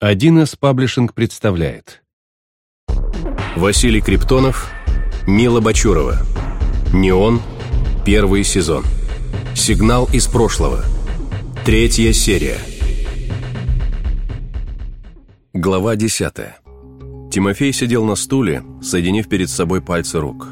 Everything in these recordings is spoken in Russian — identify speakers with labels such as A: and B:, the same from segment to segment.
A: Один из паблишинг представляет. Василий Криптонов, Мила Бачурова Неон, первый сезон. Сигнал из прошлого. Третья серия. Глава десятая. Тимофей сидел на стуле, соединив перед собой пальцы рук.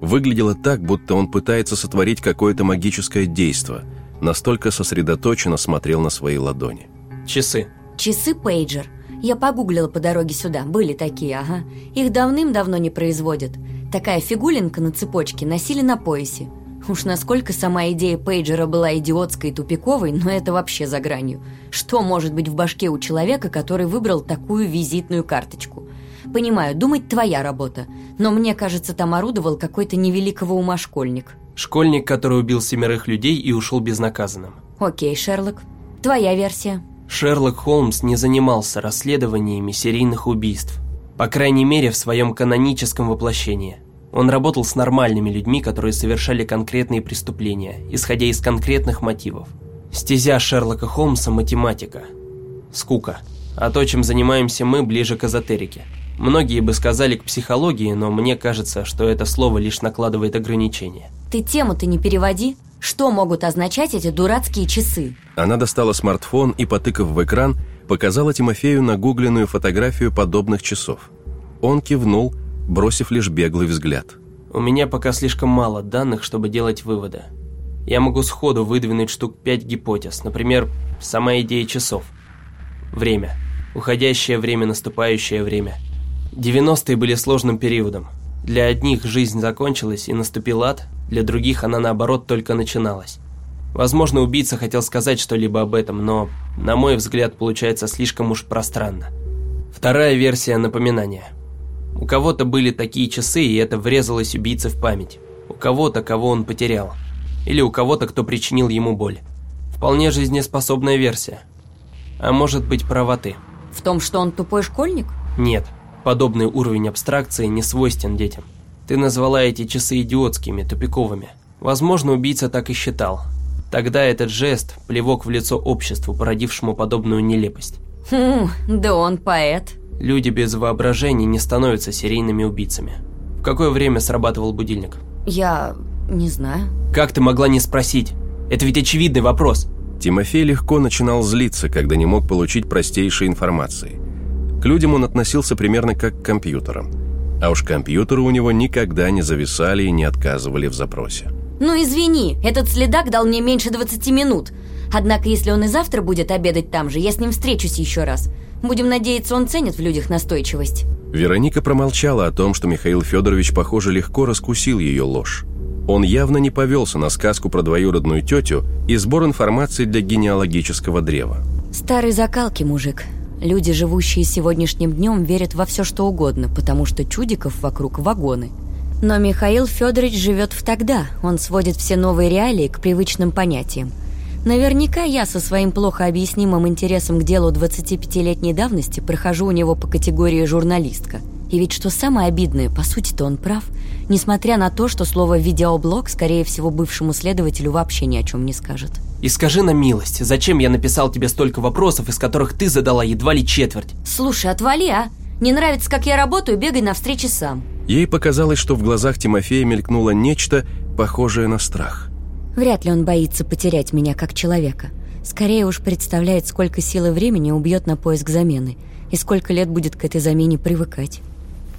A: Выглядело так, будто он пытается сотворить какое-то магическое действо, настолько сосредоточенно смотрел на свои ладони.
B: Часы.
C: Часы пейджер. Я погуглила по дороге сюда. Были такие, ага. Их давным-давно не производят. Такая фигулинка на цепочке носили на поясе. Уж насколько сама идея пейджера была идиотской и тупиковой, но это вообще за гранью. Что может быть в башке у человека, который выбрал такую визитную карточку? Понимаю, думать твоя работа, но мне кажется, там орудовал какой-то невеликого ума школьник.
B: Школьник, который убил семерых людей и ушел безнаказанным.
C: Окей, Шерлок. Твоя версия.
B: Шерлок Холмс не занимался расследованиями серийных убийств. По крайней мере, в своем каноническом воплощении. Он работал с нормальными людьми, которые совершали конкретные преступления, исходя из конкретных мотивов. Стезя Шерлока Холмса – математика. Скука. А то, чем занимаемся мы, ближе к эзотерике. Многие бы сказали к психологии, но мне кажется, что это слово лишь накладывает ограничения.
C: Ты тему-то не переводи. Что могут означать эти дурацкие часы?
A: Она достала смартфон и, потыкав в экран, показала Тимофею нагугленную фотографию подобных часов. Он кивнул, бросив лишь беглый взгляд.
B: У меня пока слишком мало данных, чтобы делать выводы. Я могу сходу выдвинуть штук пять гипотез. Например, сама идея часов. Время. Уходящее время, наступающее время. 90-е были сложным периодом. Для одних жизнь закончилась и наступил ад, для других она наоборот только начиналась. Возможно, убийца хотел сказать что-либо об этом, но, на мой взгляд, получается слишком уж пространно. Вторая версия напоминания. У кого-то были такие часы, и это врезалось убийце в память. У кого-то, кого он потерял. Или у кого-то, кто причинил ему боль. Вполне жизнеспособная версия. А может быть, правоты.
C: В том, что он тупой школьник?
B: Нет. Подобный уровень абстракции не свойствен детям. Ты назвала эти часы идиотскими, тупиковыми. Возможно, убийца так и считал. Тогда этот жест – плевок в лицо обществу, породившему подобную нелепость.
C: Хм, да он поэт.
B: Люди без воображения не становятся серийными убийцами. В какое время срабатывал будильник?
C: Я не знаю.
B: Как ты могла не спросить? Это ведь очевидный вопрос.
A: Тимофей легко начинал злиться, когда не мог получить простейшей информации. К людям он относился примерно как к компьютерам. А уж компьютеры у него никогда не зависали и не отказывали в запросе.
C: Ну извини, этот следак дал мне меньше 20 минут. Однако, если он и завтра будет обедать там же, я с ним встречусь еще раз. Будем надеяться, он ценит в людях настойчивость.
A: Вероника промолчала о том, что Михаил Федорович, похоже, легко раскусил ее ложь. Он явно не повелся на сказку про двоюродную тетю и сбор информации для генеалогического древа.
C: Старый закалки, мужик. Люди, живущие сегодняшним днем, верят во все, что угодно, потому что чудиков вокруг вагоны. Но Михаил Федорович живет в тогда. Он сводит все новые реалии к привычным понятиям. Наверняка я со своим плохо объяснимым интересом к делу 25-летней давности прохожу у него по категории журналистка. И ведь что самое обидное, по сути-то он прав, несмотря на то, что слово «видеоблог» скорее всего бывшему следователю вообще ни о чем не скажет.
B: И скажи на милость, зачем я написал тебе столько вопросов, из которых ты задала едва ли четверть?
C: Слушай, отвали, а? Не нравится, как я работаю, бегай на встречи сам.
A: Ей показалось, что в глазах Тимофея мелькнуло нечто, похожее на страх.
C: Вряд ли он боится потерять меня как человека. Скорее уж представляет, сколько сил и времени убьет на поиск замены, и сколько лет будет к этой замене привыкать.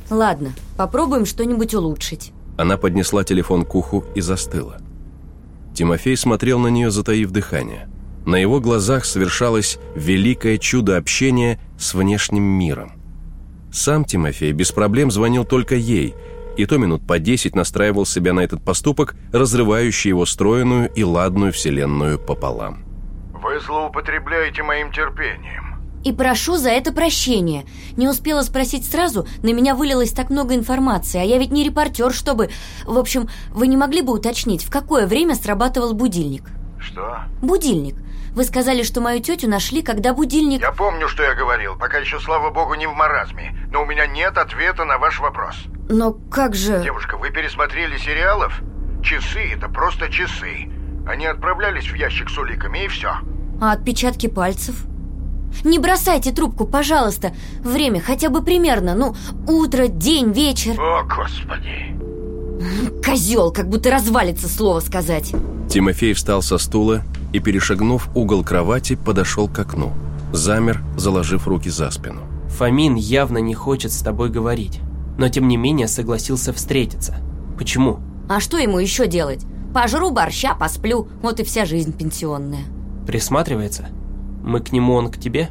C: Ладно, попробуем что-нибудь улучшить.
A: Она поднесла телефон к уху и застыла. Тимофей смотрел на нее, затаив дыхание. На его глазах совершалось великое чудо общения с внешним миром. Сам Тимофей без проблем звонил только ей, и то минут по десять настраивал себя на этот поступок, разрывающий его стройную и ладную вселенную пополам.
D: «Вы злоупотребляете моим терпением.
C: И прошу за это прощения. Не успела спросить сразу, на меня вылилось так много информации, а я ведь не репортер, чтобы... В общем, вы не могли бы уточнить, в какое время срабатывал будильник?
D: Что?
C: Будильник. Вы сказали, что мою тетю нашли, когда будильник...
D: Я помню, что я говорил, пока еще, слава богу, не в маразме. Но у меня нет ответа на ваш вопрос.
C: Но как же...
D: Девушка, вы пересмотрели сериалов? Часы — это просто часы. Они отправлялись в ящик с уликами, и все.
C: А отпечатки пальцев? Не бросайте трубку, пожалуйста. Время хотя бы примерно, ну, утро, день, вечер.
D: О, Господи.
C: Козел, как будто развалится слово сказать.
A: Тимофей встал со стула и, перешагнув угол кровати, подошел к окну. Замер, заложив руки за спину.
B: Фомин явно не хочет с тобой говорить, но тем не менее согласился встретиться. Почему?
C: А что ему еще делать? Пожру борща, посплю, вот и вся жизнь пенсионная.
B: Присматривается? Мы к нему, он к тебе?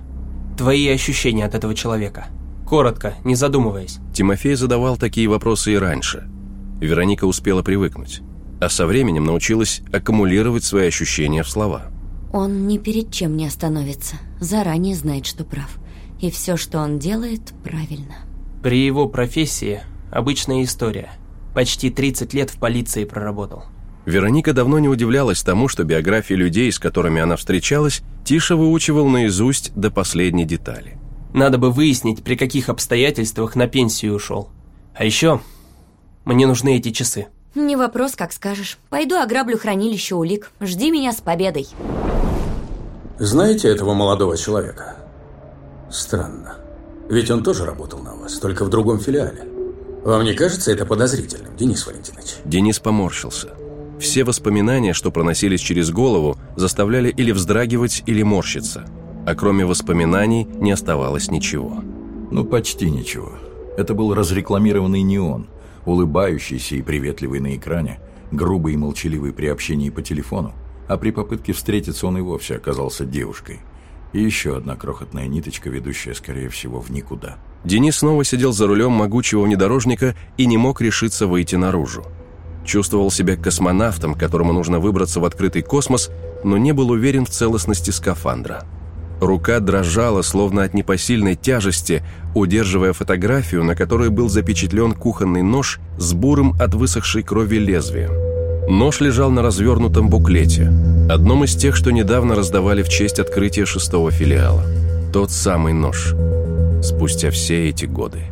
B: Твои ощущения от этого человека? Коротко, не задумываясь.
A: Тимофей задавал такие вопросы и раньше. Вероника успела привыкнуть, а со временем научилась аккумулировать свои ощущения в слова.
C: Он ни перед чем не остановится, заранее знает, что прав. И все, что он делает, правильно.
B: При его профессии обычная история. Почти 30 лет в полиции проработал.
A: Вероника давно не удивлялась тому, что биографии людей, с которыми она встречалась, Тиша выучивал наизусть до последней детали.
B: Надо бы выяснить, при каких обстоятельствах на пенсию ушел. А еще мне нужны эти часы.
C: Не вопрос, как скажешь. Пойду ограблю хранилище улик. Жди меня с победой.
E: Знаете этого молодого человека? Странно. Ведь он тоже работал на вас, только в другом филиале. Вам не кажется это подозрительным, Денис Валентинович?
A: Денис поморщился. Все воспоминания, что проносились через голову, заставляли или вздрагивать, или морщиться. А кроме воспоминаний не оставалось ничего.
F: Ну, почти ничего. Это был разрекламированный неон, улыбающийся и приветливый на экране, грубый и молчаливый при общении по телефону, а при попытке встретиться он и вовсе оказался девушкой. И еще одна крохотная ниточка, ведущая, скорее всего, в никуда.
A: Денис снова сидел за рулем могучего внедорожника и не мог решиться выйти наружу. Чувствовал себя космонавтом, которому нужно выбраться в открытый космос, но не был уверен в целостности скафандра. Рука дрожала, словно от непосильной тяжести, удерживая фотографию, на которой был запечатлен кухонный нож с бурым от высохшей крови лезвием. Нож лежал на развернутом буклете, одном из тех, что недавно раздавали в честь открытия шестого филиала. Тот самый нож. Спустя все эти годы.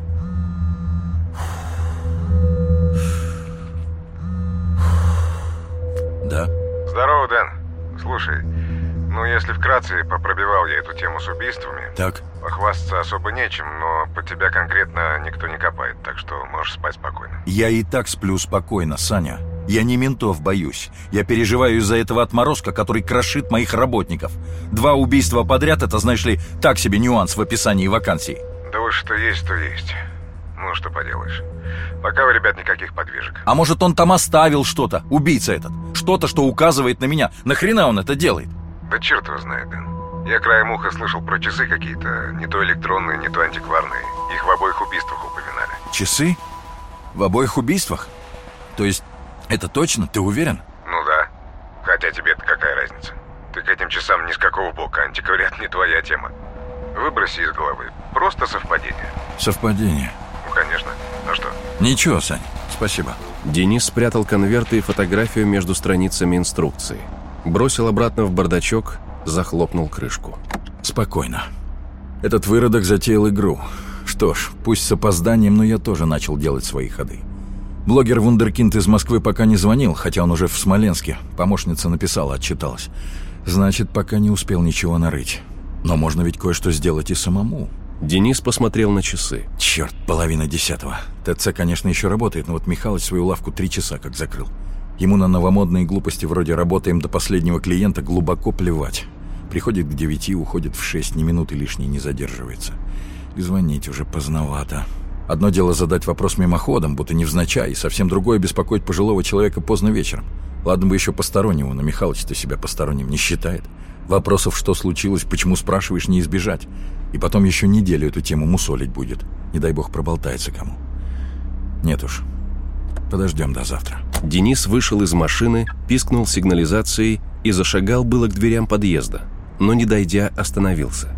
F: Да?
D: Здорово, Дэн. Слушай, ну если вкратце, попробивал я эту тему с убийствами.
F: Так.
D: Похвастаться особо нечем, но по тебя конкретно никто не копает, так что можешь спать спокойно.
F: Я и так сплю спокойно, Саня. Я не ментов боюсь. Я переживаю из-за этого отморозка, который крошит моих работников. Два убийства подряд — это, знаешь ли, так себе нюанс в описании вакансий.
D: Да уж что есть, то есть. Ну, что поделаешь. Пока у ребят никаких подвижек.
F: А может, он там оставил что-то, убийца этот? Что-то, что указывает на меня. Нахрена он это делает?
D: Да черт его знает, Дэн. Я краем уха слышал про часы какие-то, не то электронные, не то антикварные. Их в обоих убийствах упоминали.
F: Часы? В обоих убийствах? То есть, это точно? Ты уверен?
D: Ну да. Хотя тебе-то какая разница? Ты к этим часам ни с какого бока, антиквариат не твоя тема. Выброси из головы. Просто совпадение.
F: Совпадение.
D: Ну, конечно. А что?
F: Ничего, Сань, спасибо.
A: Денис спрятал конверты и фотографию между страницами инструкции. Бросил обратно в бардачок, захлопнул крышку.
F: Спокойно. Этот выродок затеял игру. Что ж, пусть с опозданием, но я тоже начал делать свои ходы. Блогер Вундеркинд из Москвы пока не звонил, хотя он уже в Смоленске. Помощница написала, отчиталась. Значит, пока не успел ничего нарыть. Но можно ведь кое-что сделать и самому.
A: Денис посмотрел на часы.
F: Черт, половина десятого. ТЦ, конечно, еще работает, но вот Михалыч свою лавку три часа как закрыл. Ему на новомодные глупости вроде «работаем до последнего клиента» глубоко плевать. Приходит к девяти, уходит в шесть, ни минуты лишней не задерживается. И звонить уже поздновато. Одно дело задать вопрос мимоходом, будто невзначай, и совсем другое беспокоить пожилого человека поздно вечером. Ладно бы еще постороннего, но Михалыч-то себя посторонним не считает. Вопросов, что случилось, почему спрашиваешь, не избежать. И потом еще неделю эту тему мусолить будет. Не дай бог проболтается кому. Нет уж, подождем до завтра.
A: Денис вышел из машины, пискнул сигнализацией и зашагал было к дверям подъезда, но, не дойдя, остановился.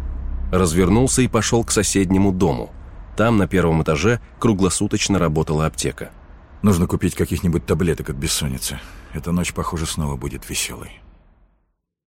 A: Развернулся и пошел к соседнему дому. Там, на первом этаже, круглосуточно работала аптека.
F: Нужно купить каких-нибудь таблеток от бессонницы. Эта ночь, похоже, снова будет веселой.